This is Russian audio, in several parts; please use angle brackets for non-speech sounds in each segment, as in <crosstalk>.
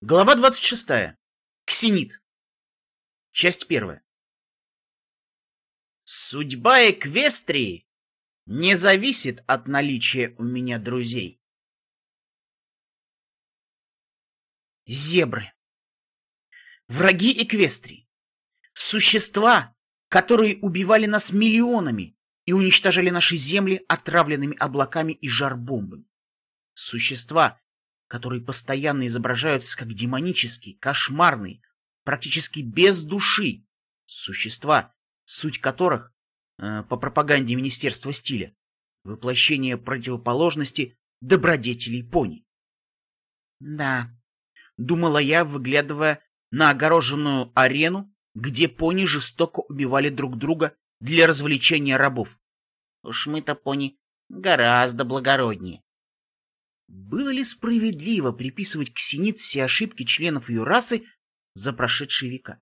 Глава 26. Ксенит. Часть первая. Судьба Эквестрии не зависит от наличия у меня друзей. Зебры. Враги Эквестрии. Существа, которые убивали нас миллионами и уничтожали наши земли отравленными облаками и жар-бомбами. Существа, которые постоянно изображаются как демонические, кошмарные, практически без души существа, суть которых, э, по пропаганде Министерства стиля, воплощение противоположности добродетелей пони. Да, думала я, выглядывая на огороженную арену, где пони жестоко убивали друг друга для развлечения рабов. Уж мы-то пони гораздо благороднее. Было ли справедливо приписывать Ксенит все ошибки членов ее расы за прошедшие века?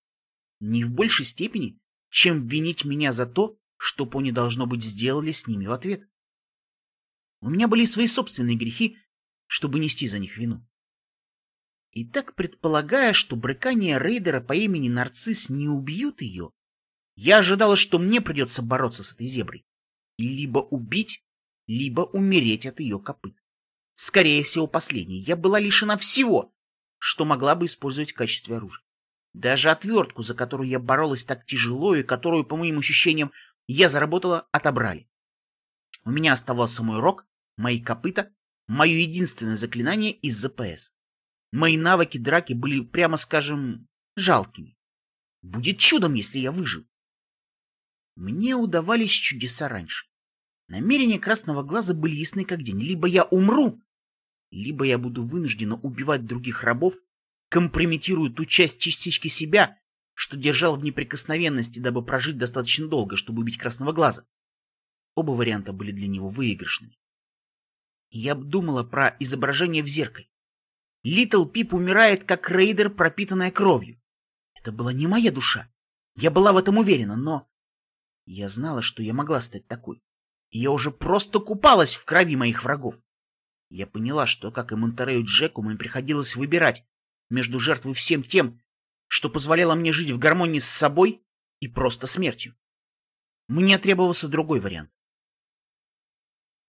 Не в большей степени, чем винить меня за то, что пони, должно быть, сделали с ними в ответ. У меня были свои собственные грехи, чтобы нести за них вину. И так, предполагая, что брыкания рейдера по имени Нарцисс не убьют ее, я ожидала, что мне придется бороться с этой зеброй. Либо убить, либо умереть от ее копыт. Скорее всего, последней. Я была лишена всего, что могла бы использовать в качестве оружия. Даже отвертку, за которую я боролась так тяжело и которую, по моим ощущениям, я заработала, отобрали. У меня оставался мой рог, мои копыта, мое единственное заклинание из ЗПС. Мои навыки драки были, прямо скажем, жалкими. Будет чудом, если я выжил. Мне удавались чудеса раньше. Намерения красного глаза были ясны как день. Либо я умру, либо я буду вынуждена убивать других рабов, компрометируя ту часть частички себя, что держал в неприкосновенности, дабы прожить достаточно долго, чтобы убить красного глаза. Оба варианта были для него выигрышными. Я думала про изображение в зеркале. Литл Пип умирает, как рейдер, пропитанная кровью. Это была не моя душа. Я была в этом уверена, но... Я знала, что я могла стать такой. Я уже просто купалась в крови моих врагов. Я поняла, что, как и Монтерею Джеку, мне приходилось выбирать между жертвой всем тем, что позволяло мне жить в гармонии с собой и просто смертью. Мне требовался другой вариант.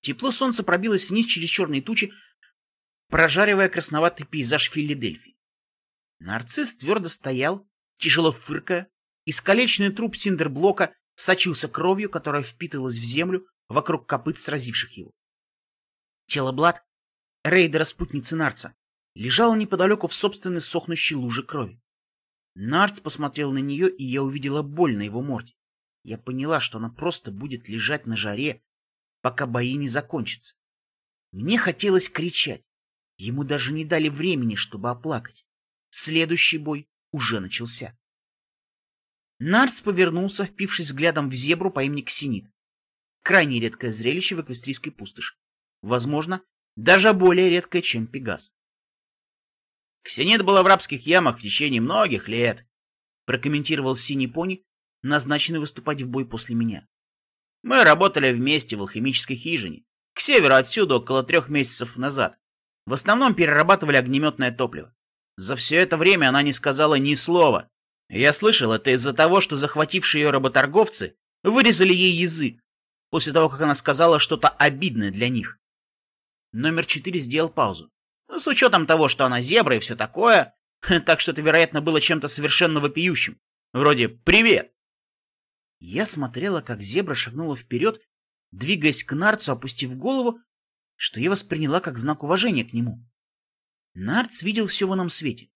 Тепло солнца пробилось вниз через черные тучи, прожаривая красноватый пейзаж Филадельфии. Нарцисс твердо стоял, тяжело фыркая, искалеченный труп синдерблока сочился кровью, которая впитывалась в землю вокруг копыт сразивших его. Тело Блад рейдера спутницы Нарца, лежала неподалеку в собственной сохнущей луже крови. Нарц посмотрел на нее, и я увидела боль на его морде. Я поняла, что она просто будет лежать на жаре, пока бои не закончатся. Мне хотелось кричать. Ему даже не дали времени, чтобы оплакать. Следующий бой уже начался. Нарц повернулся, впившись взглядом в зебру по имени Ксенит. Крайне редкое зрелище в эквестрийской пустоши. Возможно, даже более редкая, чем Пегас. Ксенит была в рабских ямах в течение многих лет, прокомментировал Синий Пони, назначенный выступать в бой после меня. Мы работали вместе в алхимической хижине, к северу отсюда около трех месяцев назад. В основном перерабатывали огнеметное топливо. За все это время она не сказала ни слова. Я слышал, это из-за того, что захватившие ее работорговцы вырезали ей язык, после того, как она сказала что-то обидное для них. Номер четыре сделал паузу. С учетом того, что она зебра и все такое, <laughs> так что это, вероятно, было чем-то совершенно вопиющим. Вроде «Привет!». Я смотрела, как зебра шагнула вперед, двигаясь к Нарцу, опустив голову, что я восприняла как знак уважения к нему. Нарц видел все в ином свете.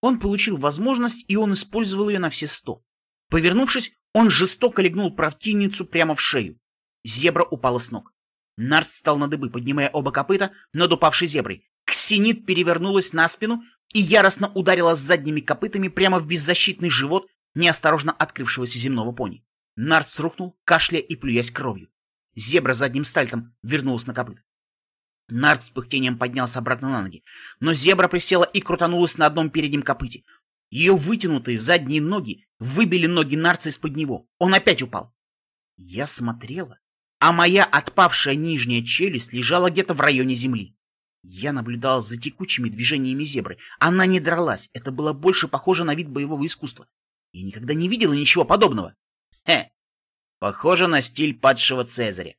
Он получил возможность, и он использовал ее на все сто. Повернувшись, он жестоко легнул противницу прямо в шею. Зебра упала с ног. Нарт встал на дыбы, поднимая оба копыта над упавшей зеброй. Ксенит перевернулась на спину и яростно ударила с задними копытами прямо в беззащитный живот неосторожно открывшегося земного пони. Нарт срухнул, кашляя и плюясь кровью. Зебра задним стальтом вернулась на копыт. Нарт с пыхтением поднялся обратно на ноги, но зебра присела и крутанулась на одном переднем копыте. Ее вытянутые задние ноги выбили ноги Нарца из-под него. Он опять упал. Я смотрела а моя отпавшая нижняя челюсть лежала где-то в районе земли. Я наблюдал за текучими движениями зебры. Она не дралась, это было больше похоже на вид боевого искусства. Я никогда не видела ничего подобного. Хе, похоже на стиль падшего Цезаря.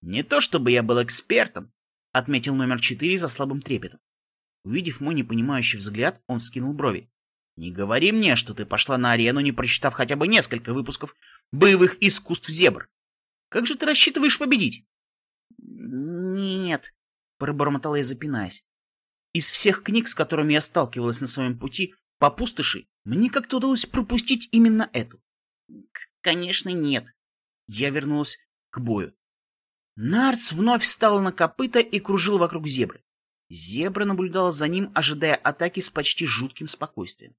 Не то чтобы я был экспертом, отметил номер четыре за слабым трепетом. Увидев мой непонимающий взгляд, он скинул брови. «Не говори мне, что ты пошла на арену, не прочитав хотя бы несколько выпусков боевых искусств зебр. Как же ты рассчитываешь победить?» «Нет», — пробормотала я, запинаясь. «Из всех книг, с которыми я сталкивалась на своем пути по пустоши, мне как-то удалось пропустить именно эту». «Конечно, нет». Я вернулась к бою. Нарц вновь встал на копыта и кружил вокруг зебры. Зебра наблюдала за ним, ожидая атаки с почти жутким спокойствием.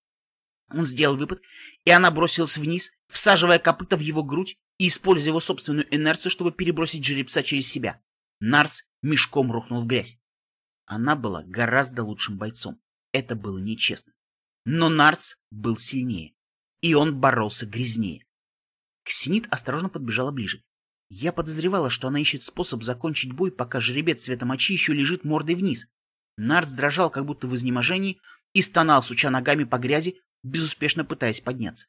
Он сделал выпад, и она бросилась вниз, всаживая копыта в его грудь и используя его собственную инерцию, чтобы перебросить жеребца через себя. Нарс мешком рухнул в грязь. Она была гораздо лучшим бойцом. Это было нечестно. Но Нарс был сильнее, и он боролся грязнее. Ксенит осторожно подбежала ближе. Я подозревала, что она ищет способ закончить бой, пока жеребец цвета мочи еще лежит мордой вниз. Нарт дрожал, как будто в изнеможении, и стонал, суча ногами по грязи, безуспешно пытаясь подняться.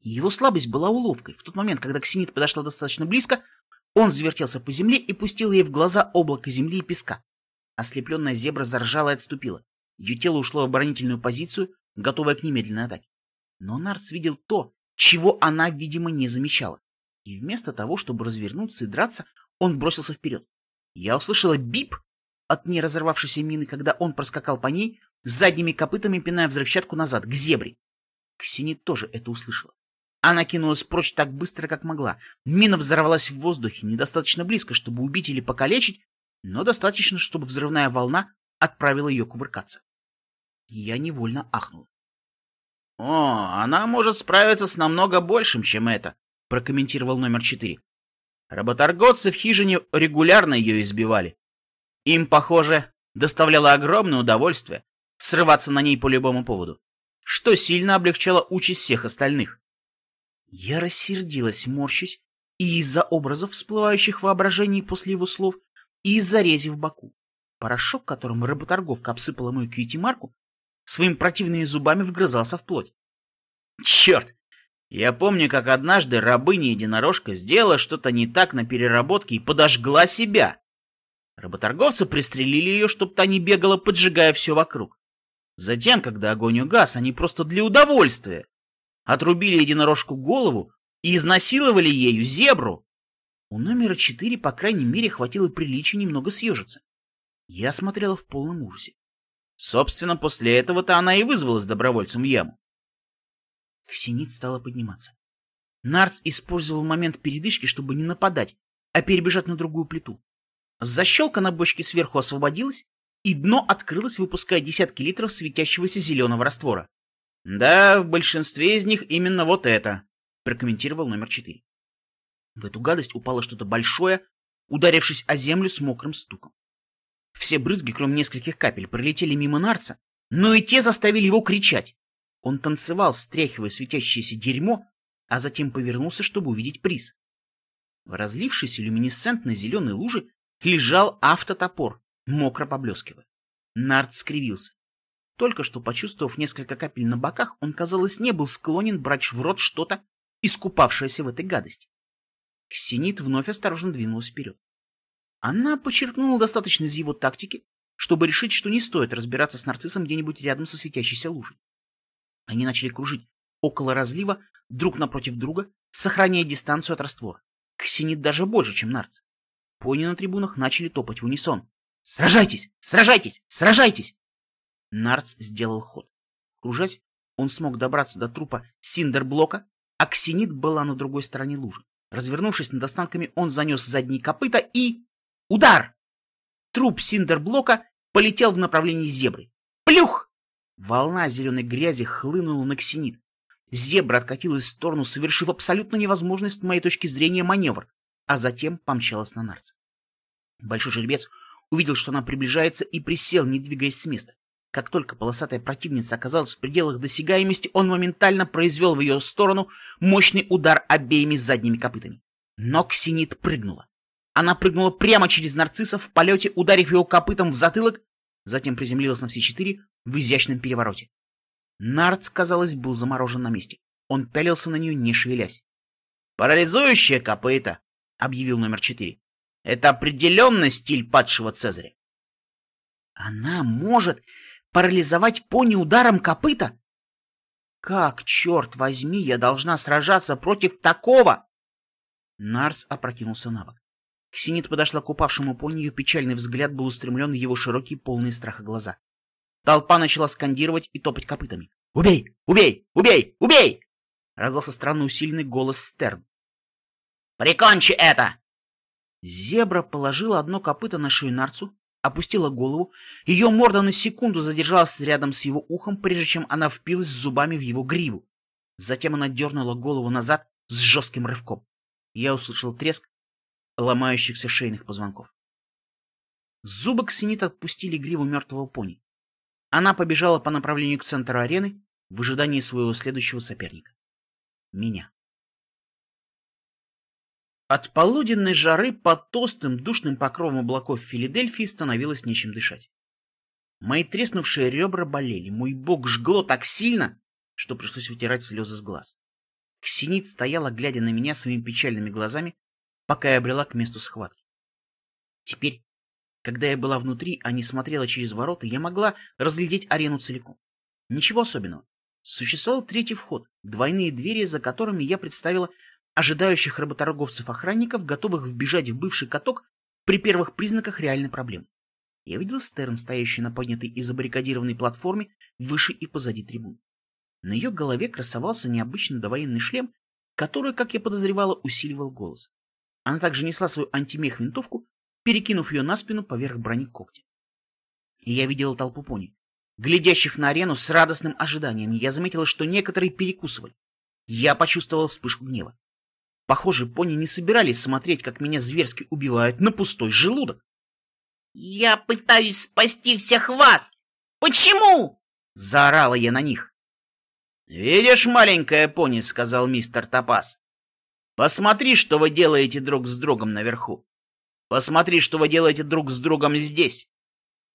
Его слабость была уловкой. В тот момент, когда Ксенит подошла достаточно близко, он завертелся по земле и пустил ей в глаза облако земли и песка. Ослепленная зебра заржала и отступила. Ее тело ушло в оборонительную позицию, готовое к немедленной атаке. Но Нарц видел то, чего она, видимо, не замечала. И вместо того, чтобы развернуться и драться, он бросился вперед. Я услышала бип от неразорвавшейся мины, когда он проскакал по ней, задними копытами пиная взрывчатку назад, к зебре. Ксени тоже это услышала. Она кинулась прочь так быстро, как могла. Мина взорвалась в воздухе, недостаточно близко, чтобы убить или покалечить, но достаточно, чтобы взрывная волна отправила ее кувыркаться. Я невольно ахнул. «О, она может справиться с намного большим, чем это», — прокомментировал номер четыре. Работорговцы в хижине регулярно ее избивали. Им, похоже, доставляло огромное удовольствие срываться на ней по любому поводу, что сильно облегчало участь всех остальных. Я рассердилась, морщась, и из-за образов, всплывающих в воображении после его слов, и из-за рези в боку. Порошок, которым работорговка обсыпала мою кьюти-марку, своими противными зубами вгрызался в плоть. Черт! Я помню, как однажды рабыня-единорожка сделала что-то не так на переработке и подожгла себя. Работорговцы пристрелили ее, чтобы та не бегала, поджигая все вокруг. Затем, когда огонь угас, они просто для удовольствия отрубили единорожку голову и изнасиловали ею зебру. У номера четыре, по крайней мере, хватило приличия немного съежиться. Я смотрела в полном ужасе. Собственно, после этого-то она и вызвалась добровольцем в яму. Ксенит стала подниматься. Нарц использовал момент передышки, чтобы не нападать, а перебежать на другую плиту. Защелка на бочке сверху освободилась, и дно открылось, выпуская десятки литров светящегося зеленого раствора. «Да, в большинстве из них именно вот это», — прокомментировал номер четыре. В эту гадость упало что-то большое, ударившись о землю с мокрым стуком. Все брызги, кроме нескольких капель, пролетели мимо нарца, но и те заставили его кричать. Он танцевал, встряхивая светящееся дерьмо, а затем повернулся, чтобы увидеть приз. В разлившейся люминесцентной зеленой луже лежал автотопор, мокро поблескивая. Нарт скривился. Только что почувствовав несколько капель на боках, он, казалось, не был склонен брать в рот что-то, искупавшееся в этой гадости. Ксенит вновь осторожно двинулась вперед. Она подчеркнула достаточно из его тактики, чтобы решить, что не стоит разбираться с нарциссом где-нибудь рядом со светящейся лужей. Они начали кружить около разлива, друг напротив друга, сохраняя дистанцию от раствора. Ксенит даже больше, чем нарц. Пони на трибунах начали топать в унисон. «Сражайтесь! Сражайтесь! Сражайтесь!» Нарц сделал ход. Кружась, он смог добраться до трупа Синдерблока, а Ксенит была на другой стороне лужи. Развернувшись над останками, он занес задние копыта и... Удар! Труп Синдерблока полетел в направлении зебры. Плюх! Волна зеленой грязи хлынула на Ксенит. Зебра откатилась в сторону, совершив абсолютно невозможный с моей точки зрения маневр, а затем помчалась на нарца. Большой жеребец увидел, что она приближается, и присел, не двигаясь с места. Как только полосатая противница оказалась в пределах досягаемости, он моментально произвел в ее сторону мощный удар обеими задними копытами. Но Ксенит прыгнула. Она прыгнула прямо через нарцисса в полете, ударив его копытом в затылок, затем приземлилась на все четыре в изящном перевороте. Нарц, казалось, был заморожен на месте. Он пялился на нее, не шевелясь. «Парализующее копыто!» — объявил номер четыре. «Это определенно стиль падшего Цезаря». «Она может парализовать пони ударом копыта?» «Как, черт возьми, я должна сражаться против такого?» Нарс опрокинулся на бок. Ксенит подошла к упавшему пони, ее печальный взгляд был устремлен в его широкие, полные страха глаза. Толпа начала скандировать и топать копытами. «Убей! Убей! Убей! Убей!» Раздался странно усиленный голос Стерн. «Прикончи это!» Зебра положила одно копыто на шею Нарцу, опустила голову, ее морда на секунду задержалась рядом с его ухом, прежде чем она впилась зубами в его гриву. Затем она дернула голову назад с жестким рывком. Я услышал треск ломающихся шейных позвонков. Зубы Ксенит отпустили гриву мертвого пони. Она побежала по направлению к центру арены в ожидании своего следующего соперника. Меня. От полуденной жары под толстым душным покровом облаков Филадельфии становилось нечем дышать. Мои треснувшие ребра болели, мой бок жгло так сильно, что пришлось вытирать слезы с глаз. Ксенит стояла, глядя на меня своими печальными глазами, пока я обрела к месту схватки. Теперь, когда я была внутри, а не смотрела через ворота, я могла разглядеть арену целиком. Ничего особенного. Существовал третий вход, двойные двери, за которыми я представила ожидающих работорговцев-охранников, готовых вбежать в бывший каток при первых признаках реальной проблемы. Я видел Стерн, стоящий на поднятой и забаррикадированной платформе выше и позади трибун. На ее голове красовался необычный довоенный шлем, который, как я подозревала, усиливал голос. Она также несла свою антимех-винтовку, перекинув ее на спину поверх брони когтя. И я видела толпу пони, глядящих на арену с радостным ожиданием. Я заметила, что некоторые перекусывали. Я почувствовала вспышку гнева. Похоже, пони не собирались смотреть, как меня зверски убивают на пустой желудок. «Я пытаюсь спасти всех вас! Почему?» — заорала я на них. «Видишь, маленькая пони», — сказал мистер Топас. Посмотри, что вы делаете друг с другом наверху. Посмотри, что вы делаете друг с другом здесь.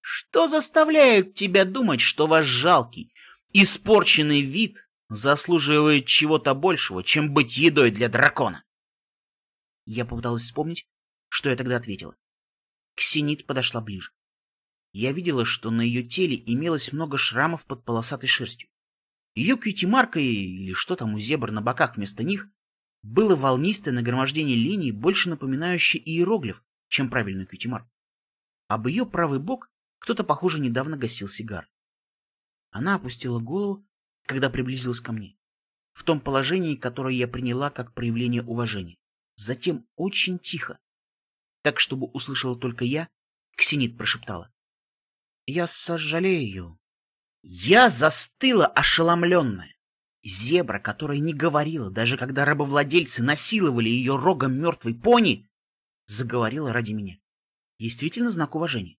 Что заставляет тебя думать, что ваш жалкий, испорченный вид заслуживает чего-то большего, чем быть едой для дракона? Я попыталась вспомнить, что я тогда ответила. Ксенит подошла ближе. Я видела, что на ее теле имелось много шрамов под полосатой шерстью. Ее кьюти-марка или что там у зебр на боках вместо них было волнистое нагромождение линий, больше напоминающее иероглиф, чем правильный кьютимар. Об ее правый бок кто-то, похоже, недавно гасил сигар. Она опустила голову, когда приблизилась ко мне, в том положении, которое я приняла как проявление уважения. Затем очень тихо, так, чтобы услышала только я, Ксенит прошептала. «Я сожалею». Я застыла ошеломленная. Зебра, которая не говорила, даже когда рабовладельцы насиловали ее рогом мертвой пони, заговорила ради меня. Действительно знак уважения.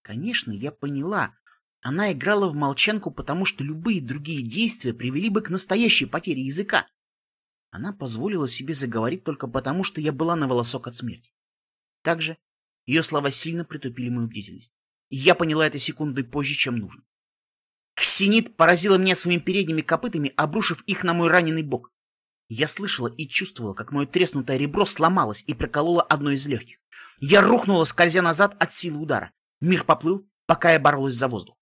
Конечно, я поняла. Она играла в молчанку, потому что любые другие действия привели бы к настоящей потере языка. Она позволила себе заговорить только потому, что я была на волосок от смерти. Также ее слова сильно притупили мою бдительность. И я поняла это секундой позже, чем нужно. Ксенит поразила меня своими передними копытами, обрушив их на мой раненый бок. Я слышала и чувствовала, как мое треснутое ребро сломалось и прокололо одно из легких. Я рухнула, скользя назад от силы удара. Мир поплыл, пока я боролась за воздух.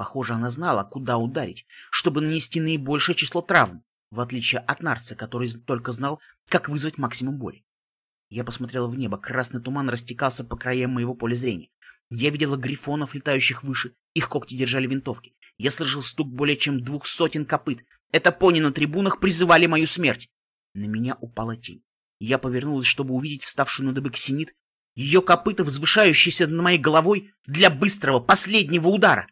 Похоже, она знала, куда ударить, чтобы нанести наибольшее число травм, в отличие от Нарца, который только знал, как вызвать максимум боли. Я посмотрела в небо, красный туман растекался по краям моего поля зрения. Я видела грифонов, летающих выше, их когти держали винтовки. Я слышал стук более чем двух сотен копыт. Это пони на трибунах призывали мою смерть. На меня упала тень. Я повернулась, чтобы увидеть вставшую на дыбы ксенит, ее копыта, возвышающиеся над моей головой для быстрого последнего удара.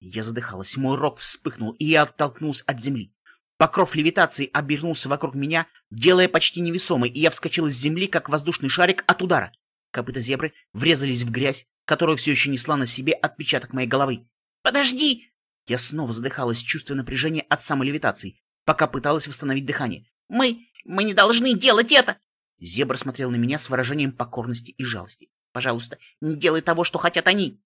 Я задыхалась, мой рог вспыхнул, и я оттолкнулся от земли. Покров левитации обернулся вокруг меня, делая почти невесомой, и я вскочила с земли, как воздушный шарик от удара. Копыта зебры врезались в грязь, которая все еще несла на себе отпечаток моей головы. «Подожди!» Я снова задыхалась, чувствуя напряжение от самой левитации, пока пыталась восстановить дыхание. «Мы... мы не должны делать это!» Зебра смотрел на меня с выражением покорности и жалости. «Пожалуйста, не делай того, что хотят они!»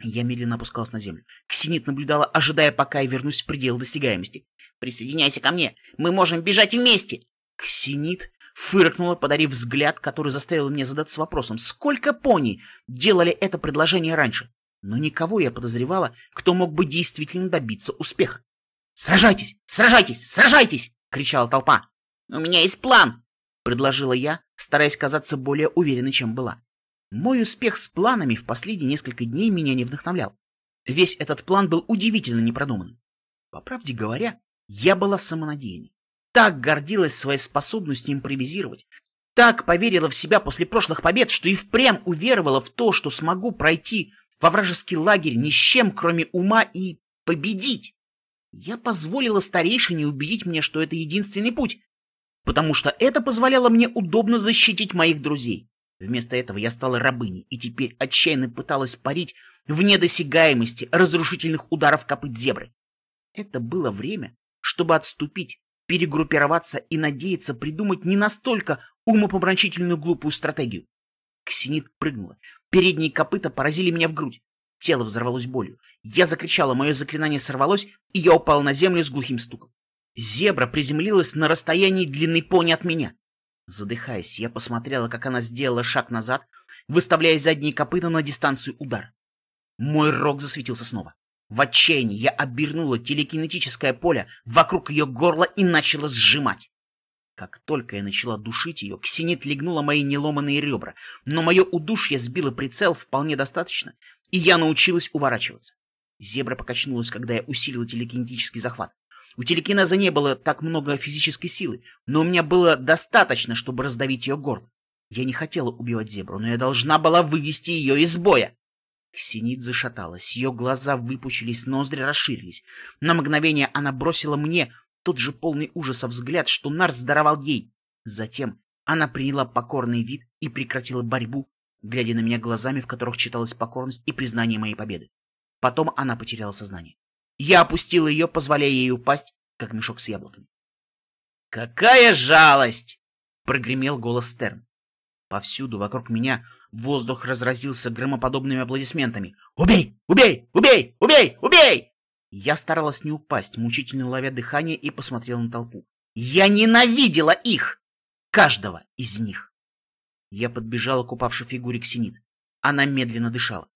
Я медленно опускалась на землю. Ксенит наблюдала, ожидая, пока я вернусь в предел досягаемости. «Присоединяйся ко мне! Мы можем бежать вместе!» Ксенит фыркнула, подарив взгляд, который заставил меня задаться вопросом, сколько пони делали это предложение раньше. Но никого я подозревала, кто мог бы действительно добиться успеха. «Сражайтесь! Сражайтесь! Сражайтесь!» — кричала толпа. «У меня есть план!» — предложила я, стараясь казаться более уверенной, чем была. Мой успех с планами в последние несколько дней меня не вдохновлял. Весь этот план был удивительно непродуманным. По правде говоря, я была самонадеянной. Так гордилась своей способностью импровизировать, так поверила в себя после прошлых побед, что и впрямь уверовала в то, что смогу пройти во вражеский лагерь ни с чем, кроме ума, и победить. Я позволила старейшине убедить меня, что это единственный путь, потому что это позволяло мне удобно защитить моих друзей. Вместо этого я стала рабыней и теперь отчаянно пыталась парить в недосягаемости разрушительных ударов копыт зебры. Это было время, чтобы отступить, перегруппироваться и надеяться придумать не настолько умопомрачительную глупую стратегию. Ксенит прыгнула. Передние копыта поразили меня в грудь. Тело взорвалось болью. Я закричала, мое заклинание сорвалось, и я упал на землю с глухим стуком. Зебра приземлилась на расстоянии длины пони от меня. Задыхаясь, я посмотрела, как она сделала шаг назад, выставляя задние копыта на дистанцию удара. Мой рог засветился снова. В отчаянии я обернула телекинетическое поле вокруг ее горла и начала сжимать. Как только я начала душить ее, ксенит легнула мои неломанные ребра, но мое удушье сбило прицел вполне достаточно, и я научилась уворачиваться. Зебра покачнулась, когда я усилила телекинетический захват. У телекинеза не было так много физической силы, но у меня было достаточно, чтобы раздавить ее горло. Я не хотела убивать зебру, но я должна была вывести ее из боя. Ксенит зашаталась, ее глаза выпучились, ноздри расширились. На мгновение она бросила мне тот же полный ужаса взгляд, что Нарс даровал ей. Затем она приняла покорный вид и прекратила борьбу, глядя на меня глазами, в которых читалась покорность и признание моей победы. Потом она потеряла сознание. Я опустил ее, позволяя ей упасть, как мешок с яблоками. «Какая жалость!» — прогремел голос Стерн. Повсюду вокруг меня воздух разразился громоподобными аплодисментами. «Убей! Убей! Убей! Убей! Убей!» Я старалась не упасть, мучительно ловя дыхание, и посмотрела на толпу. «Я ненавидела их! Каждого из них!» Я подбежала к упавшей фигуре Ксенит. Она медленно дышала.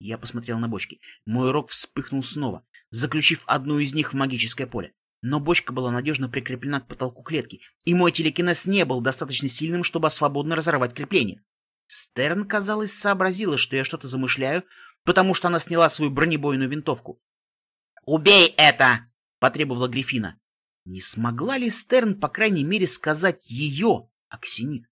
Я посмотрел на бочки. Мой рог вспыхнул снова заключив одну из них в магическое поле. Но бочка была надежно прикреплена к потолку клетки, и мой телекинез не был достаточно сильным, чтобы свободно разорвать крепление. Стерн, казалось, сообразила, что я что-то замышляю, потому что она сняла свою бронебойную винтовку. «Убей это!» — потребовала Грифина. Не смогла ли Стерн, по крайней мере, сказать ее, Аксинит?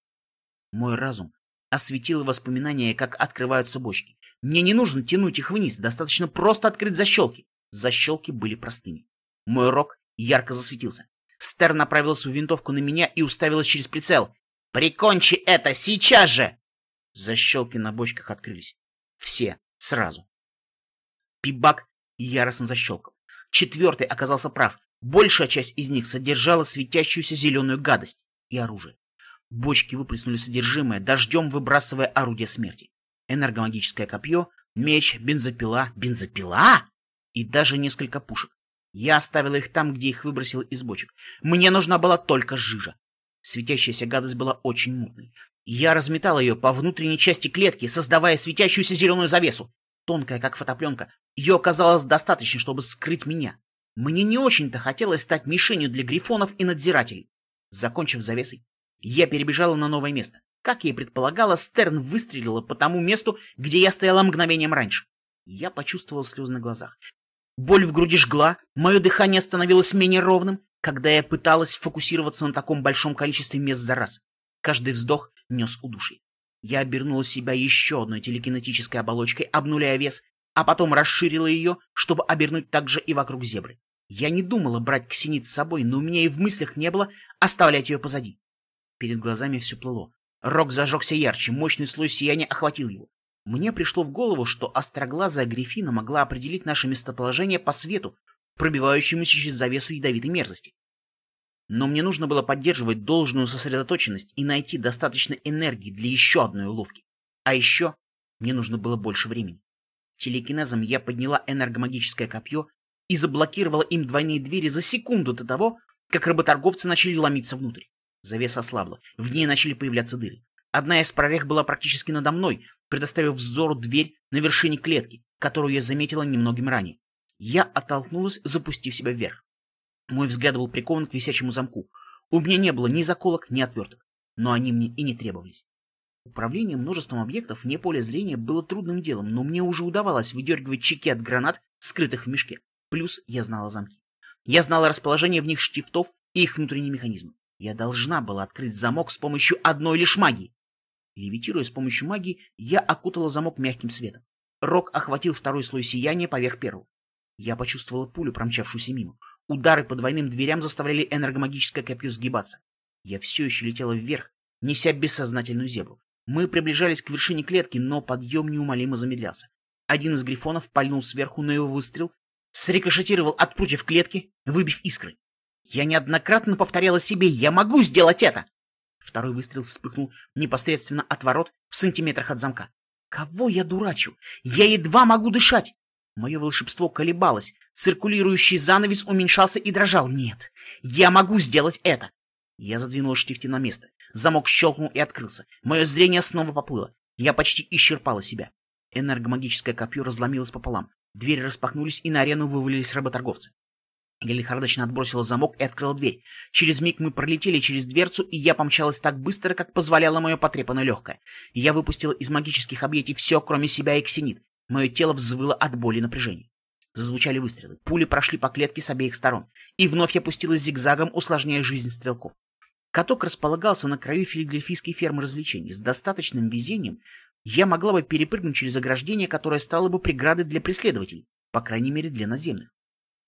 Мой разум осветил воспоминания, как открываются бочки. Мне не нужно тянуть их вниз, достаточно просто открыть защелки. Защелки были простыми. Мой рог ярко засветился. Стер направил свою винтовку на меня и уставилась через прицел. «Прикончи это сейчас же!» Защелки на бочках открылись. Все. Сразу. Пибак яростно защелкал. Четвертый оказался прав. Большая часть из них содержала светящуюся зеленую гадость и оружие. Бочки выплеснули содержимое, дождем выбрасывая орудие смерти. Энергомагическое копье, меч, бензопила. Бензопила? И даже несколько пушек. Я оставила их там, где их выбросил из бочек. Мне нужна была только жижа. Светящаяся гадость была очень мутной. Я разметал ее по внутренней части клетки, создавая светящуюся зеленую завесу. Тонкая, как фотопленка. Ее оказалось достаточно, чтобы скрыть меня. Мне не очень-то хотелось стать мишенью для грифонов и надзирателей. Закончив завесой, я перебежала на новое место. Как я и предполагала, Стерн выстрелила по тому месту, где я стояла мгновением раньше. Я почувствовал слезы на глазах. Боль в груди жгла, мое дыхание становилось менее ровным, когда я пыталась фокусироваться на таком большом количестве мест за раз. Каждый вздох нес удушье. Я обернула себя еще одной телекинетической оболочкой, обнуляя вес, а потом расширила ее, чтобы обернуть также и вокруг зебры. Я не думала брать ксенит с собой, но у меня и в мыслях не было оставлять ее позади. Перед глазами все плыло. Рог зажегся ярче, мощный слой сияния охватил его. Мне пришло в голову, что остроглазая Грифина могла определить наше местоположение по свету, пробивающемуся через завесу ядовитой мерзости. Но мне нужно было поддерживать должную сосредоточенность и найти достаточно энергии для еще одной уловки. А еще мне нужно было больше времени. Телекинезом я подняла энергомагическое копье и заблокировала им двойные двери за секунду до того, как работорговцы начали ломиться внутрь. Завеса ослабла, в ней начали появляться дыры. Одна из прорех была практически надо мной, предоставив взору дверь на вершине клетки, которую я заметила немногим ранее. Я оттолкнулась, запустив себя вверх. Мой взгляд был прикован к висячему замку. У меня не было ни заколок, ни отверток, но они мне и не требовались. Управление множеством объектов вне поля зрения было трудным делом, но мне уже удавалось выдергивать чеки от гранат, скрытых в мешке. Плюс я знала замки. Я знала расположение в них штифтов и их внутренний механизм. Я должна была открыть замок с помощью одной лишь магии. Левитируя с помощью магии, я окутала замок мягким светом. Рок охватил второй слой сияния поверх первого. Я почувствовала пулю, промчавшуюся мимо. Удары по двойным дверям заставляли энергомагическое копье сгибаться. Я все еще летела вверх, неся бессознательную зебру. Мы приближались к вершине клетки, но подъем неумолимо замедлялся. Один из грифонов пальнул сверху, но его выстрел срикошетировал от прутьев клетки, выбив искры. Я неоднократно повторяла себе «Я могу сделать это!» Второй выстрел вспыхнул непосредственно от ворот в сантиметрах от замка. Кого я дурачу? Я едва могу дышать! Мое волшебство колебалось, циркулирующий занавес уменьшался и дрожал. Нет, я могу сделать это! Я задвинул штифти на место. Замок щелкнул и открылся. Мое зрение снова поплыло. Я почти исчерпала себя. Энергомагическое копье разломилось пополам. Двери распахнулись, и на арену вывалились работорговцы. Я лихорадочно отбросила замок и открыла дверь. Через миг мы пролетели через дверцу, и я помчалась так быстро, как позволяло мое потрепанное легкое. Я выпустила из магических объятий все, кроме себя и ксенит. Мое тело взвыло от боли и напряжения. Зазвучали выстрелы. Пули прошли по клетке с обеих сторон. И вновь я пустилась зигзагом, усложняя жизнь стрелков. Каток располагался на краю филадельфийской фермы развлечений. С достаточным везением я могла бы перепрыгнуть через ограждение, которое стало бы преградой для преследователей, по крайней мере для наземных.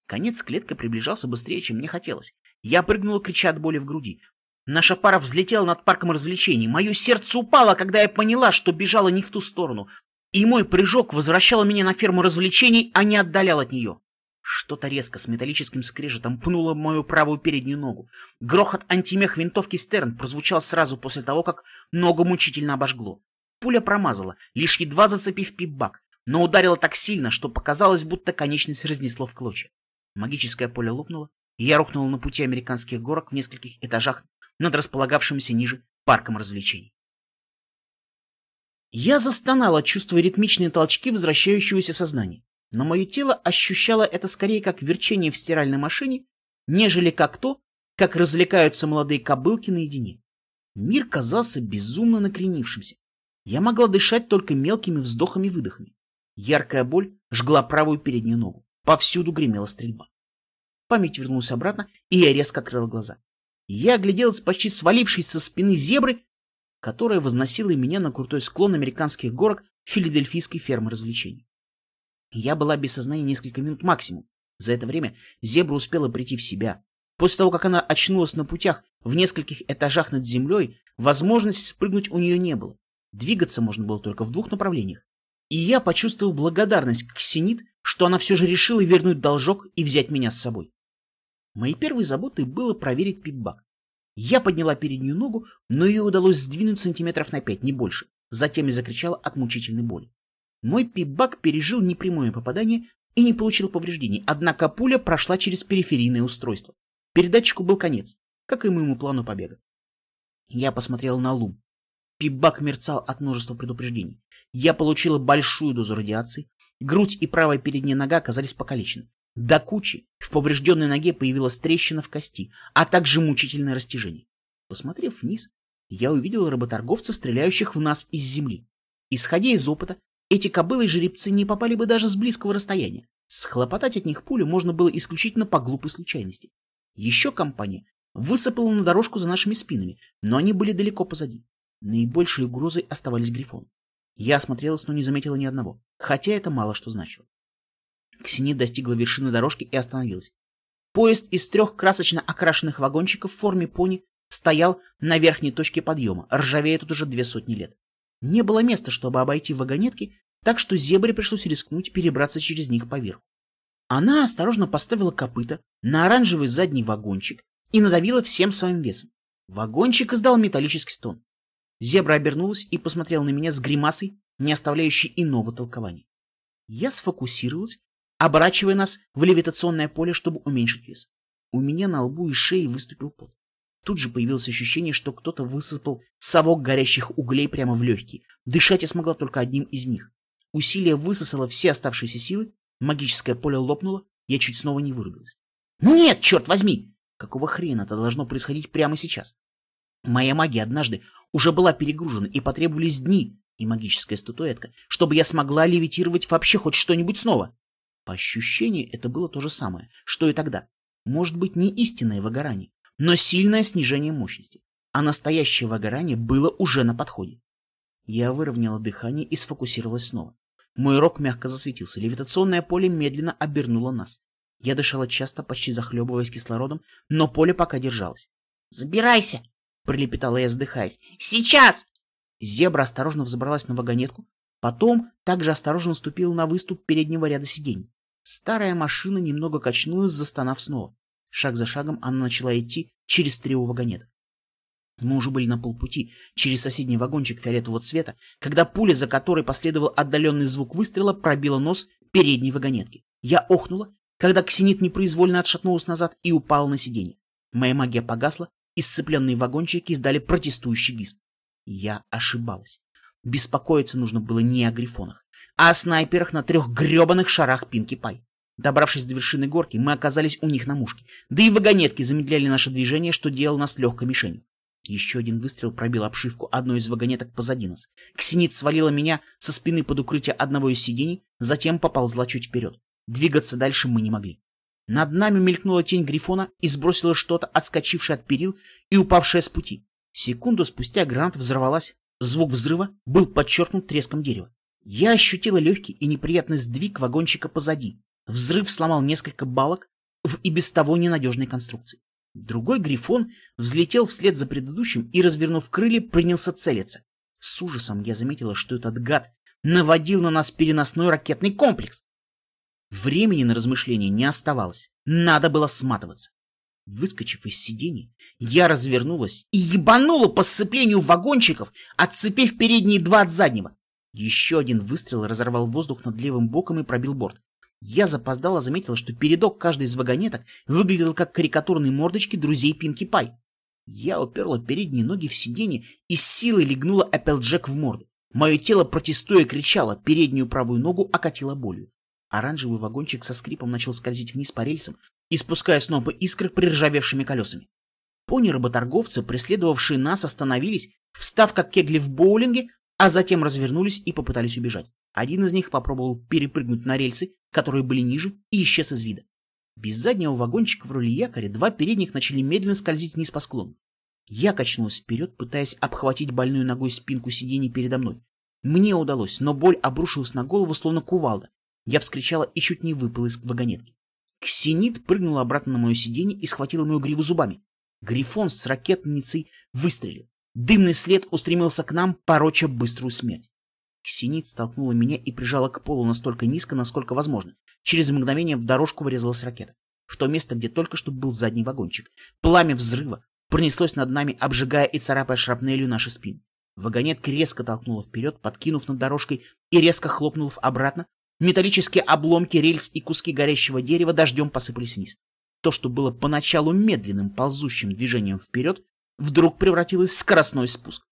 Конец клетки приближался быстрее, чем мне хотелось. Я прыгнула, крича от боли в груди. Наша пара взлетела над парком развлечений. Мое сердце упало, когда я поняла, что бежала не в ту сторону. И мой прыжок возвращал меня на ферму развлечений, а не отдалял от нее. Что-то резко с металлическим скрежетом пнуло мою правую переднюю ногу. Грохот антимех винтовки Стерн прозвучал сразу после того, как ногу мучительно обожгло. Пуля промазала, лишь едва зацепив пипбак, но ударила так сильно, что показалось, будто конечность разнесло в клочья. Магическое поле лопнуло, и я рухнул на пути американских горок в нескольких этажах над располагавшимся ниже парком развлечений. Я застонала, чувствуя ритмичные толчки возвращающегося сознания но мое тело ощущало это скорее как верчение в стиральной машине, нежели как то, как развлекаются молодые кобылки наедине. Мир казался безумно накренившимся. Я могла дышать только мелкими вздохами-выдохами. Яркая боль жгла правую переднюю ногу. Повсюду гремела стрельба. Память вернулась обратно, и я резко открыла глаза. Я огляделась почти свалившись со спины зебры, которая возносила меня на крутой склон американских горок филадельфийской фермы развлечений. Я была без сознания несколько минут максимум. За это время зебра успела прийти в себя. После того, как она очнулась на путях в нескольких этажах над землей, возможности спрыгнуть у нее не было. Двигаться можно было только в двух направлениях. И я почувствовал благодарность к Синит, что она все же решила вернуть должок и взять меня с собой. Моей первой заботой было проверить пипбак. Я подняла переднюю ногу, но ее удалось сдвинуть сантиметров на пять, не больше. Затем я закричала от мучительной боли. Мой пибак пережил непрямое попадание и не получил повреждений, однако пуля прошла через периферийное устройство. Передатчику был конец, как и моему плану побега. Я посмотрел на лум. Пибак мерцал от множества предупреждений. Я получила большую дозу радиации, грудь и правая передняя нога оказались покалечены. До кучи в поврежденной ноге появилась трещина в кости, а также мучительное растяжение. Посмотрев вниз, я увидел работорговцев, стреляющих в нас из земли. Исходя из опыта, эти кобылы и жеребцы не попали бы даже с близкого расстояния. Схлопотать от них пулю можно было исключительно по глупой случайности. Еще компания высыпала на дорожку за нашими спинами, но они были далеко позади. Наибольшей угрозой оставались грифоны. Я осмотрелась, но не заметила ни одного, хотя это мало что значило. Ксения достигла вершины дорожки и остановилась. Поезд из трех красочно окрашенных вагончиков в форме пони стоял на верхней точке подъема, ржавея тут уже две сотни лет. Не было места, чтобы обойти вагонетки, так что зебре пришлось рискнуть перебраться через них поверху. Она осторожно поставила копыта на оранжевый задний вагончик и надавила всем своим весом. Вагончик издал металлический стон. Зебра обернулась и посмотрела на меня с гримасой, не оставляющей иного толкования. Я сфокусировалась, оборачивая нас в левитационное поле, чтобы уменьшить вес. У меня на лбу и шее выступил пот. Тут же появилось ощущение, что кто-то высыпал совок горящих углей прямо в легкие. Дышать я смогла только одним из них. Усилие высосало все оставшиеся силы, магическое поле лопнуло, я чуть снова не вырубилась. «Нет, черт возьми! Какого хрена это должно происходить прямо сейчас? Моя магия однажды уже была перегружена, и потребовались дни, и магическая статуэтка, чтобы я смогла левитировать вообще хоть что-нибудь снова. По ощущению, это было то же самое, что и тогда. Может быть, не истинное выгорание, но сильное снижение мощности. А настоящее выгорание было уже на подходе. Я выровняла дыхание и сфокусировалась снова. Мой рог мягко засветился, левитационное поле медленно обернуло нас. Я дышала часто, почти захлебываясь кислородом, но поле пока держалось. «Забирайся!» — пролепетала я, вздыхаясь. «Сейчас!» Зебра осторожно взобралась на вагонетку, потом также осторожно ступила на выступ переднего ряда сидений. Старая машина немного качнулась, застонав снова. Шаг за шагом она начала идти через трио вагонеток. Мы уже были на полпути, через соседний вагончик фиолетового цвета, когда пуля, за которой последовал отдаленный звук выстрела, пробила нос передней вагонетки. Я охнула, когда ксенит непроизвольно отшатнулась назад и упала на сиденье. Моя магия погасла, и сцепленные вагончики издали протестующий визг. Я ошибалась. Беспокоиться нужно было не о грифонах, а о снайперах на трех гребаных шарах Пинки Пай. Добравшись до вершины горки, мы оказались у них на мушке, да и вагонетки замедляли наше движение, что делало нас легкой мишенью. Еще один выстрел пробил обшивку одной из вагонеток позади нас. Ксенит свалила меня со спины под укрытие одного из сидений, затем поползла чуть вперед. Двигаться дальше мы не могли. Над нами мелькнула тень Грифона и сбросила что-то, отскочившее от перил и упавшее с пути. Секунду спустя граната взорвалась. Звук взрыва был подчеркнут треском дерева. Я ощутила легкий и неприятный сдвиг вагончика позади. Взрыв сломал несколько балок в и без того ненадежной конструкции. Другой грифон взлетел вслед за предыдущим и, развернув крылья, принялся целиться. С ужасом я заметила, что этот гад наводил на нас переносной ракетный комплекс. Времени на размышления не оставалось. Надо было сматываться. Выскочив из сидений, я развернулась и ебанула по сцеплению вагончиков, отцепив передние два от заднего. Еще один выстрел разорвал воздух над левым боком и пробил борт. Я запоздала заметила, что передок каждой из вагонеток выглядел как карикатурные мордочки друзей Пинки Пай. Я уперла передние ноги в сиденье и с силой легнула Эпплджек в морду. Мое тело, протестуя, кричало, переднюю правую ногу окатило болью. Оранжевый вагончик со скрипом начал скользить вниз по рельсам, испуская снопы искр приржавевшими колесами. Пони-работорговцы, преследовавшие нас, остановились, встав как кегли в боулинге, а затем развернулись и попытались убежать. Один из них попробовал перепрыгнуть на рельсы, которые были ниже, и исчез из вида. Без заднего вагончика в роли якоря два передних начали медленно скользить вниз по склону. Я качнулась вперед, пытаясь обхватить больную ногой спинку сиденья передо мной. Мне удалось, но боль обрушилась на голову, словно кувалда, я вскричала и чуть не выпала из вагонетки. Ксенит прыгнула обратно на мое сиденье и схватила мою гриву зубами. Грифон с ракетницей выстрелил. Дымный след устремился к нам, пороча быструю смерть. Ксенит столкнула меня и прижала к полу настолько низко, насколько возможно. Через мгновение в дорожку врезалась ракета. В то место, где только что был задний вагончик. Пламя взрыва пронеслось над нами, обжигая и царапая шрапнелью наши спины. Вагонетка резко толкнула вперед, подкинув над дорожкой и резко хлопнув обратно, Металлические обломки, рельс и куски горящего дерева дождем посыпались вниз. То, что было поначалу медленным ползущим движением вперед, вдруг превратилось в скоростной спуск.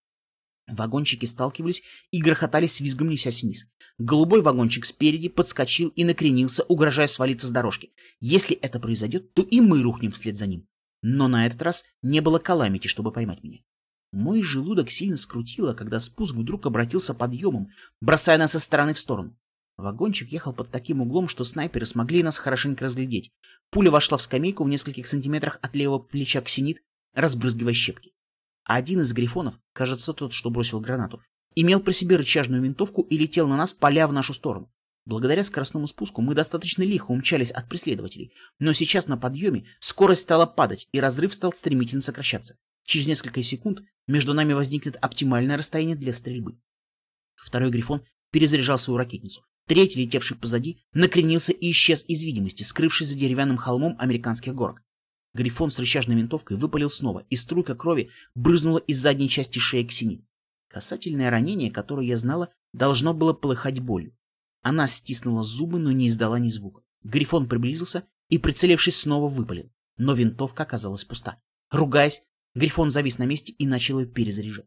Вагончики сталкивались и грохотали с визгом несясь вниз. Голубой вагончик спереди подскочил и накренился, угрожая свалиться с дорожки. Если это произойдет, то и мы рухнем вслед за ним. Но на этот раз не было каламити, чтобы поймать меня. Мой желудок сильно скрутило, когда спуск вдруг обратился подъемом, бросая нас со стороны в сторону. Вагончик ехал под таким углом, что снайперы смогли нас хорошенько разглядеть. Пуля вошла в скамейку в нескольких сантиметрах от левого плеча ксенит, разбрызгивая щепки. А один из грифонов, кажется, тот, что бросил гранату, имел при себе рычажную винтовку и летел на нас, поля в нашу сторону. Благодаря скоростному спуску мы достаточно лихо умчались от преследователей, но сейчас на подъеме скорость стала падать, и разрыв стал стремительно сокращаться. Через несколько секунд между нами возникнет оптимальное расстояние для стрельбы. Второй грифон перезаряжал свою ракетницу. Третий, летевший позади, накренился и исчез из видимости, скрывшись за деревянным холмом американских горок. Грифон с рычажной винтовкой выпалил снова, и струйка крови брызнула из задней части шеи Ксенит. Касательное ранение, которое я знала, должно было полыхать болью. Она стиснула зубы, но не издала ни звука. Грифон приблизился и, прицелившись, снова выпалил. Но винтовка оказалась пуста. Ругаясь, Грифон завис на месте и начал ее перезаряжать.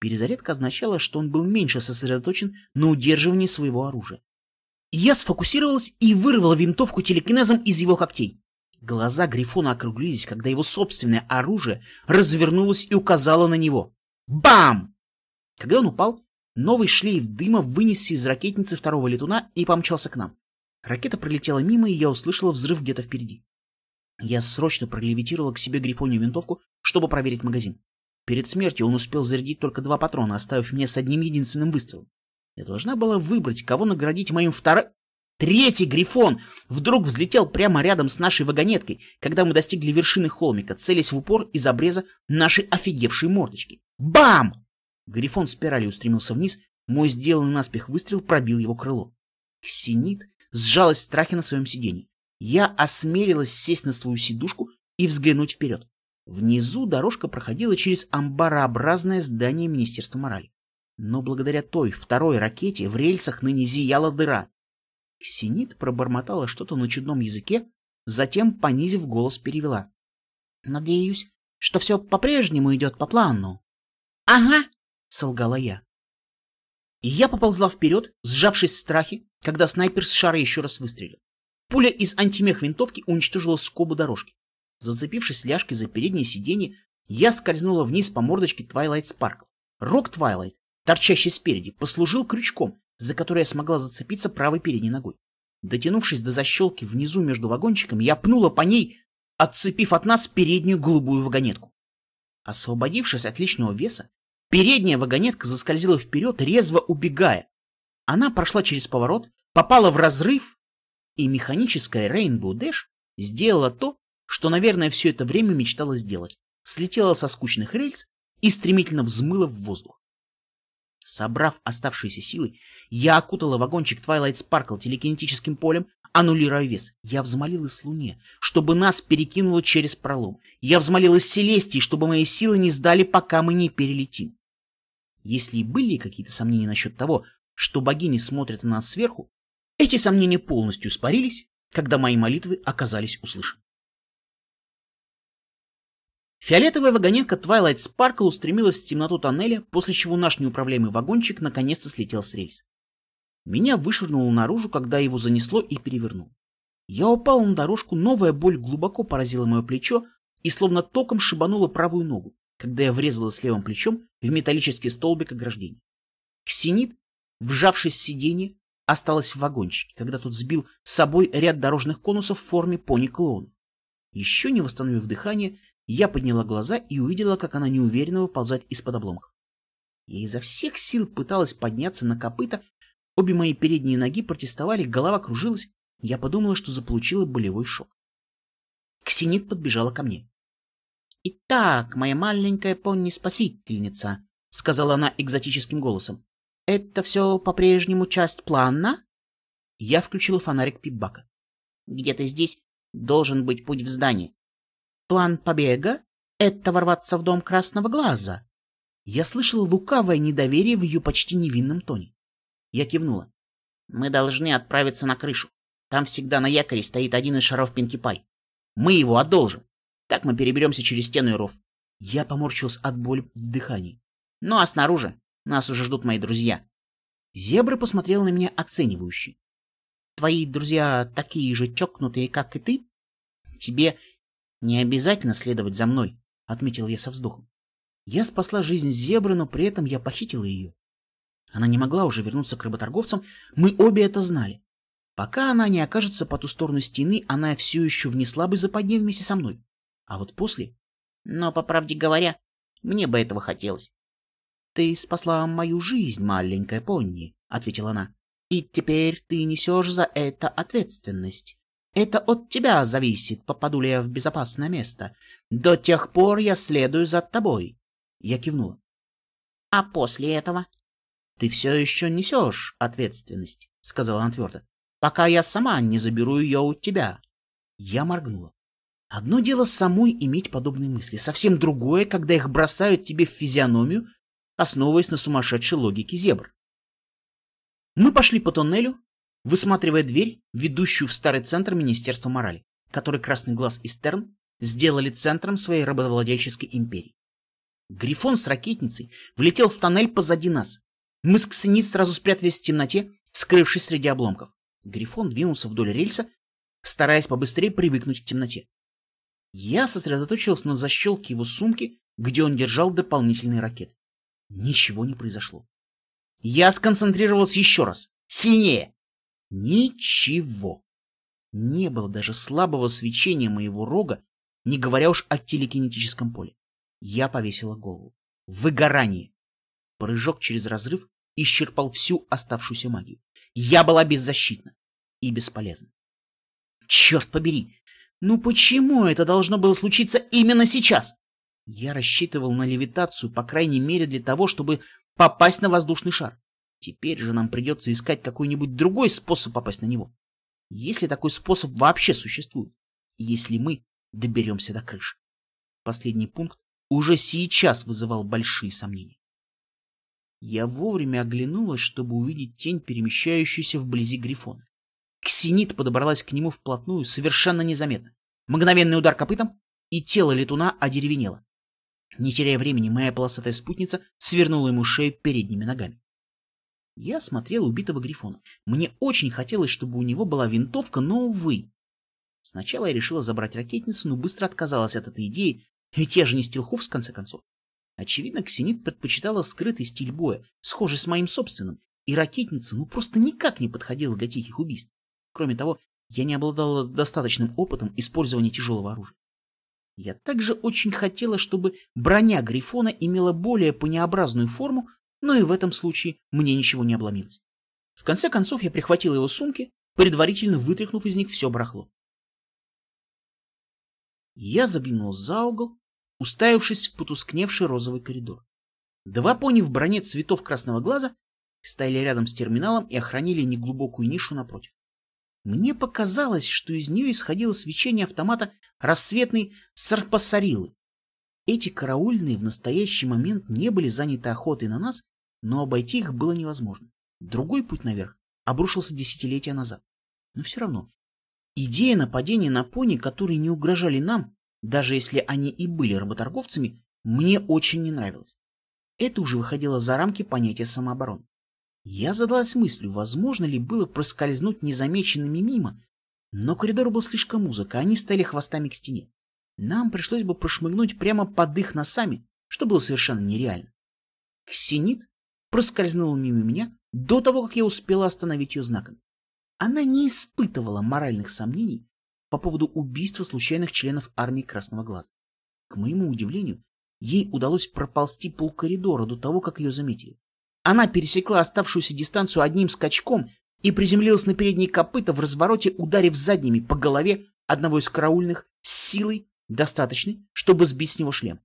Перезарядка означала, что он был меньше сосредоточен на удерживании своего оружия. Я сфокусировалась и вырвала винтовку телекинезом из его когтей. Глаза Грифона округлились, когда его собственное оружие развернулось и указало на него. Бам! Когда он упал, новый шлейф дыма вынесся из ракетницы второго летуна и помчался к нам. Ракета пролетела мимо, и я услышала взрыв где-то впереди. Я срочно пролевитировала к себе Грифонию винтовку, чтобы проверить магазин. Перед смертью он успел зарядить только два патрона, оставив меня с одним единственным выстрелом. Я должна была выбрать, кого наградить моим вторым... Третий грифон вдруг взлетел прямо рядом с нашей вагонеткой, когда мы достигли вершины холмика, целясь в упор из обреза нашей офигевшей мордочки. Бам! Грифон спирали устремился вниз, мой сделанный наспех выстрел пробил его крыло. Ксенит сжалась в страхе на своем сиденье. Я осмелилась сесть на свою сидушку и взглянуть вперед. Внизу дорожка проходила через амбарообразное здание Министерства морали. Но благодаря той второй ракете в рельсах ныне зияла дыра. Ксенит пробормотала что-то на чудном языке, затем, понизив голос, перевела. — Надеюсь, что все по-прежнему идет по плану. — Ага, — солгала я. И я поползла вперед, сжавшись в страхе, когда снайпер с шара еще раз выстрелил. Пуля из антимех винтовки уничтожила скобу дорожки. Зацепившись ляжкой за переднее сиденье, я скользнула вниз по мордочке Twilight Sparkle. Рог Twilight, торчащий спереди, послужил крючком, за который я смогла зацепиться правой передней ногой. Дотянувшись до защелки внизу между вагончиками, я пнула по ней, отцепив от нас переднюю голубую вагонетку. Освободившись от лишнего веса, передняя вагонетка заскользила вперед, резво убегая. Она прошла через поворот, попала в разрыв, и механическая Rainbow Dash сделала то, что, наверное, все это время мечтала сделать. Слетела со скучных рельс и стремительно взмыла в воздух. Собрав оставшиеся силы, я окутала вагончик Twilight Sparkle телекинетическим полем, аннулируя вес. Я взмолилась Луне, чтобы нас перекинуло через пролом. Я взмолилась Селестии, чтобы мои силы не сдали, пока мы не перелетим. Если и были какие-то сомнения насчет того, что богини смотрят на нас сверху, эти сомнения полностью испарились, когда мои молитвы оказались услышаны. Фиолетовая вагонетка Twilight Sparkle устремилась в темноту тоннеля, после чего наш неуправляемый вагончик наконец-то слетел с рельс. Меня вышвырнуло наружу, когда его занесло и перевернуло. Я упал на дорожку, новая боль глубоко поразила мое плечо и словно током шибанула правую ногу, когда я врезалась левым плечом в металлический столбик ограждения. Ксенит, вжавшись в сиденье, осталась в вагончике, когда тот сбил с собой ряд дорожных конусов в форме пони-клоунов. Еще не восстановив дыхание, я подняла глаза и увидела, как она неуверенно выползает из-под обломков. Я изо всех сил пыталась подняться на копыта, обе мои передние ноги протестовали, голова кружилась. Я подумала, что заполучила болевой шок. Ксенит подбежала ко мне. «Итак, моя маленькая пони-спасительница», — сказала она экзотическим голосом, — «это все по-прежнему часть плана?» Я включила фонарик Пипбака. «Где-то здесь должен быть путь в здание. План побега — это ворваться в дом красного глаза. Я слышала лукавое недоверие в ее почти невинном тоне. Я кивнула. Мы должны отправиться на крышу. Там всегда на якоре стоит один из шаров Пинки Пай. Мы его одолжим. Так мы переберемся через стену и ров. Я поморщился от боли в дыхании. Ну а снаружи нас уже ждут мои друзья. Зебра посмотрела на меня оценивающе. Твои друзья такие же чокнутые, как и ты? Тебе «Не обязательно следовать за мной», — отметил я со вздохом. Я спасла жизнь зебры, но при этом я похитила ее. Она не могла уже вернуться к работорговцам, мы обе это знали. Пока она не окажется по ту сторону стены, она все еще внесла бы западни вместе со мной. А вот после... Но, по правде говоря, мне бы этого хотелось. — Ты спасла мою жизнь, маленькая Понни, — ответила она. — И теперь ты несешь за это ответственность. Это от тебя зависит, попаду ли я в безопасное место. До тех пор я следую за тобой. Я кивнула. А после этого? Ты все еще несешь ответственность, сказала она твердо, пока я сама не заберу ее у тебя. Я моргнула. Одно дело самой иметь подобные мысли, совсем другое, когда их бросают тебе в физиономию, основываясь на сумасшедшей логике зебр. Мы пошли по тоннелю, высматривая дверь, ведущую в старый центр Министерства морали, который Красный Глаз и Стерн сделали центром своей рабовладельческой империи. Грифон с ракетницей влетел в тоннель позади нас. Мы с Ксенит сразу спрятались в темноте, скрывшись среди обломков. Грифон двинулся вдоль рельса, стараясь побыстрее привыкнуть к темноте. Я сосредоточился на защелке его сумки, где он держал дополнительные ракеты. Ничего не произошло. Я сконцентрировался еще раз. Сильнее. Ничего. Не было даже слабого свечения моего рога, не говоря уж о телекинетическом поле. Я повесила голову. Выгорание. Прыжок через разрыв исчерпал всю оставшуюся магию. Я была беззащитна и бесполезна. Черт побери! Ну почему это должно было случиться именно сейчас? Я рассчитывал на левитацию, по крайней мере, для того, чтобы попасть на воздушный шар. Теперь же нам придется искать какой-нибудь другой способ попасть на него. Если такой способ вообще существует. Если мы доберемся до крыши. Последний пункт уже сейчас вызывал большие сомнения. Я вовремя оглянулась, чтобы увидеть тень, перемещающуюся вблизи Грифона. Ксенит подобралась к нему вплотную, совершенно незаметно. Мгновенный удар копытом, и тело летуна одеревенело. Не теряя времени, моя полосатая спутница свернула ему шею передними ногами. Я смотрел убитого Грифона. Мне очень хотелось, чтобы у него была винтовка, но, увы. Сначала я решила забрать ракетницу, но быстро отказалась от этой идеи, ведь я же не Стилхов, в конце концов. Очевидно, Ксенит предпочитала скрытый стиль боя, схожий с моим собственным, и ракетница ну просто никак не подходила для тихих убийств. Кроме того, я не обладала достаточным опытом использования тяжелого оружия. Я также очень хотела, чтобы броня Грифона имела более понеобразную форму, но и в этом случае мне ничего не обломилось. В конце концов я прихватила его сумки, предварительно вытряхнув из них все барахло. Я заглянул за угол, уставившись в потускневший розовый коридор. Два пони в броне цветов красного глаза стояли рядом с терминалом и охранили неглубокую нишу напротив. Мне показалось, что из нее исходило свечение автомата рассветной сарпасарилы. Эти караульные в настоящий момент не были заняты охотой на нас, но обойти их было невозможно. Другой путь наверх обрушился десятилетия назад. Но все равно Идея нападения на пони, которые не угрожали нам, даже если они и были работорговцами, мне очень не нравилось. Это уже выходило за рамки понятия самообороны. Я задалась мыслью, возможно ли было проскользнуть незамеченными мимо, но коридор был слишком узок, а они стояли хвостами к стене. Нам пришлось бы прошмыгнуть прямо под их носами, что было совершенно нереально. Ксенит проскользнула мимо меня до того, как я успела остановить ее знаком. Она не испытывала моральных сомнений по поводу убийства случайных членов армии Красного Глаза. К моему удивлению, ей удалось проползти полкоридора до того, как ее заметили. Она пересекла оставшуюся дистанцию одним скачком и приземлилась на передние копыта в развороте, ударив задними по голове одного из караульных с силой, достаточной, чтобы сбить с него шлем.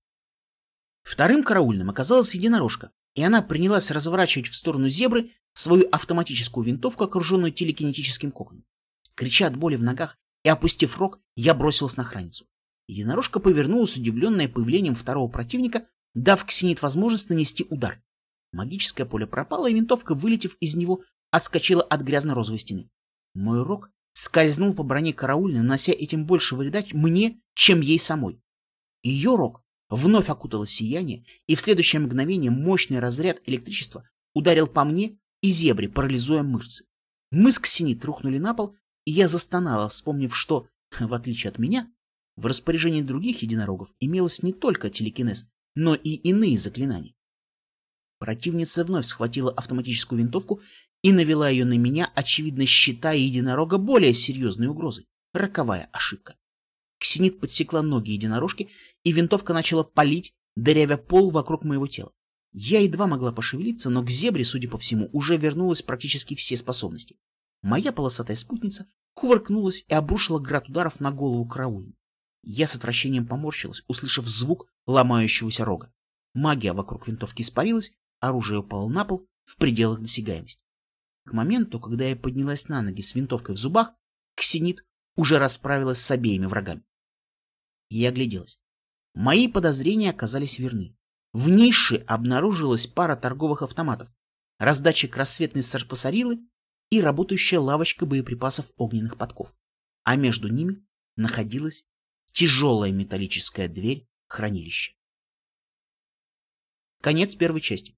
Вторым караульным оказалась единорожка, и она принялась разворачивать в сторону зебры свою автоматическую винтовку, окруженную телекинетическим коконом. Крича от боли в ногах и опустив рог, я бросилась на охранницу. Единорожка повернулась, удивленная появлением второго противника, дав Ксенит возможность нанести удар. Магическое поле пропало, и винтовка, вылетев из него, отскочила от грязно-розовой стены. Мой рог скользнул по броне караульной, нанося этим больше вреда мне, чем ей самой. Ее рог вновь окутало сияние, и в следующее мгновение мощный разряд электричества ударил по мне и зебре, парализуя мышцы. Мы с Ксенит рухнули на пол, и я застонала, вспомнив, что, <laughs> в отличие от меня, в распоряжении других единорогов имелось не только телекинез, но и иные заклинания. Противница вновь схватила автоматическую винтовку и навела ее на меня, очевидно считая единорога более серьезной угрозой. Роковая ошибка. Ксенит подсекла ноги единорожки, и винтовка начала палить, дырявя пол вокруг моего тела. Я едва могла пошевелиться, но к зебре, судя по всему, уже вернулась практически все способности. Моя полосатая спутница кувыркнулась и обрушила град ударов на голову караульни. Я с отвращением поморщилась, услышав звук ломающегося рога. Магия вокруг винтовки испарилась, оружие упало на пол в пределах досягаемости. К моменту, когда я поднялась на ноги с винтовкой в зубах, Ксенит уже расправилась с обеими врагами. Я огляделась. Мои подозрения оказались верны. В нише обнаружилась пара торговых автоматов, раздатчик рассветной сарпасарилы и работающая лавочка боеприпасов огненных подков, а между ними находилась тяжелая металлическая дверь хранилища. Конец первой части.